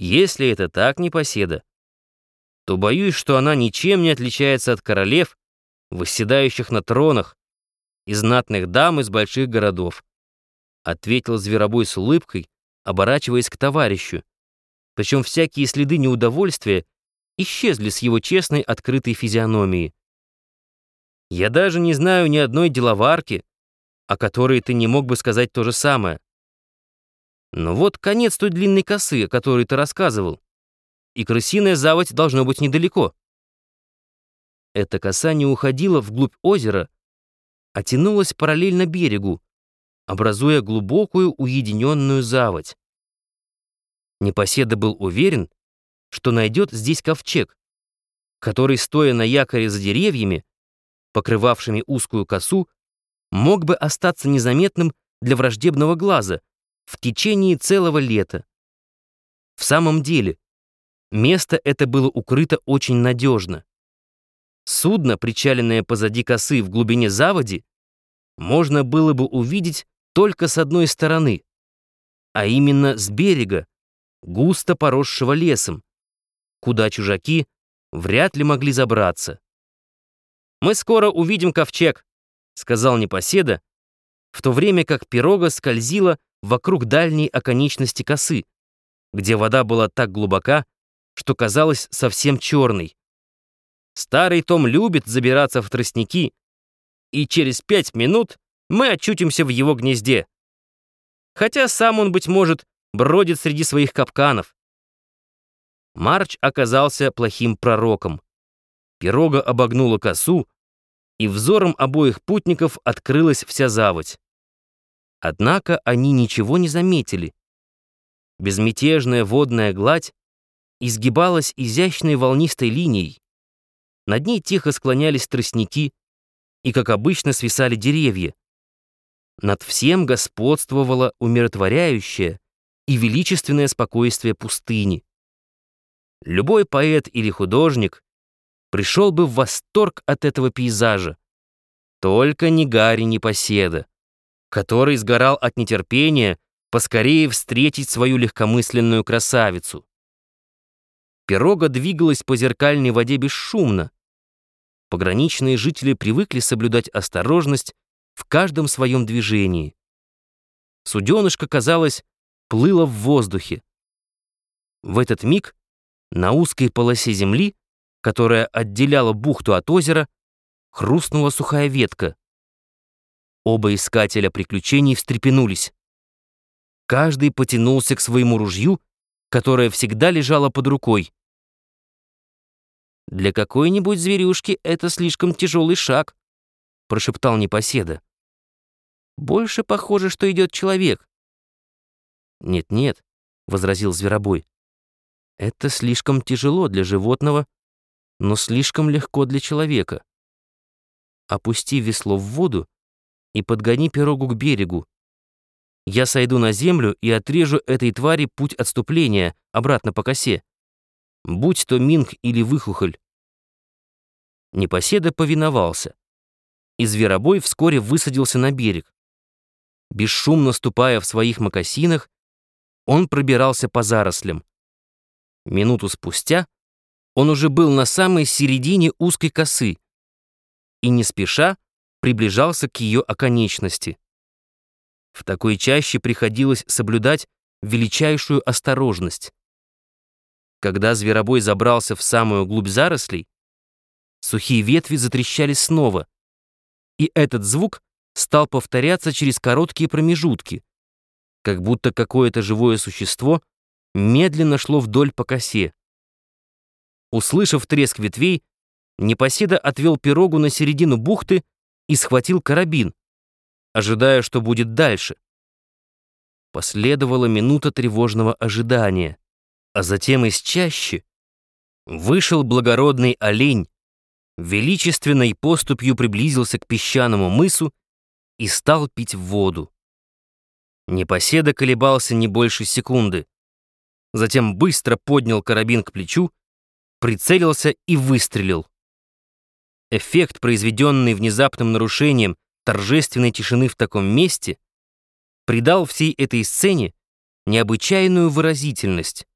Если это так, непоседа, то боюсь, что она ничем не отличается от королев, восседающих на тронах, и знатных дам из больших городов», — ответил Зверобой с улыбкой, оборачиваясь к товарищу. Причем всякие следы неудовольствия исчезли с его честной открытой физиономии. «Я даже не знаю ни одной деловарки, о которой ты не мог бы сказать то же самое. Но вот конец той длинной косы, о которой ты рассказывал, и крысиная заводь должно быть недалеко». Эта коса не уходила вглубь озера, а тянулась параллельно берегу, образуя глубокую уединенную заводь. Непоседа был уверен, что найдет здесь ковчег, который, стоя на якоре за деревьями, покрывавшими узкую косу, мог бы остаться незаметным для враждебного глаза в течение целого лета. В самом деле, место это было укрыто очень надежно. Судно, причаленное позади косы в глубине заводи, можно было бы увидеть только с одной стороны, а именно с берега, густо поросшего лесом, куда чужаки вряд ли могли забраться. «Мы скоро увидим ковчег», — сказал Непоседа, в то время как пирога скользила вокруг дальней оконечности косы, где вода была так глубока, что казалась совсем черной. Старый Том любит забираться в тростники, и через пять минут мы очутимся в его гнезде. Хотя сам он, быть может, бродит среди своих капканов. Марч оказался плохим пророком. Пирога обогнула косу, и взором обоих путников открылась вся заводь. Однако они ничего не заметили. Безмятежная водная гладь изгибалась изящной волнистой линией. Над ней тихо склонялись тростники, и, как обычно, свисали деревья. Над всем господствовало умиротворяющее и величественное спокойствие пустыни. Любой поэт или художник пришел бы в восторг от этого пейзажа. Только не Гарри Непоседа, который сгорал от нетерпения поскорее встретить свою легкомысленную красавицу. Пирога двигалась по зеркальной воде бесшумно. Пограничные жители привыкли соблюдать осторожность в каждом своем движении. Суденышко, казалось, плыло в воздухе. В этот миг на узкой полосе земли, которая отделяла бухту от озера, хрустнула сухая ветка. Оба искателя приключений встрепенулись. Каждый потянулся к своему ружью, которое всегда лежало под рукой. «Для какой-нибудь зверюшки это слишком тяжелый шаг», — прошептал непоседа. «Больше похоже, что идет человек». «Нет-нет», — возразил зверобой. «Это слишком тяжело для животного, но слишком легко для человека. Опусти весло в воду и подгони пирогу к берегу. Я сойду на землю и отрежу этой твари путь отступления обратно по косе будь то Минг или Выхухоль. Непоседа повиновался, и зверобой вскоре высадился на берег. Бесшумно ступая в своих мокасинах, он пробирался по зарослям. Минуту спустя он уже был на самой середине узкой косы и не спеша приближался к ее оконечности. В такой чаще приходилось соблюдать величайшую осторожность. Когда зверобой забрался в самую глубь зарослей, сухие ветви затрещали снова, и этот звук стал повторяться через короткие промежутки, как будто какое-то живое существо медленно шло вдоль по косе. Услышав треск ветвей, Непоседа отвел пирогу на середину бухты и схватил карабин, ожидая, что будет дальше. Последовала минута тревожного ожидания. А затем из чащи вышел благородный олень, величественной поступью приблизился к песчаному мысу и стал пить воду. Непоседа колебался не больше секунды. Затем быстро поднял карабин к плечу, прицелился и выстрелил. Эффект, произведенный внезапным нарушением торжественной тишины в таком месте, придал всей этой сцене необычайную выразительность.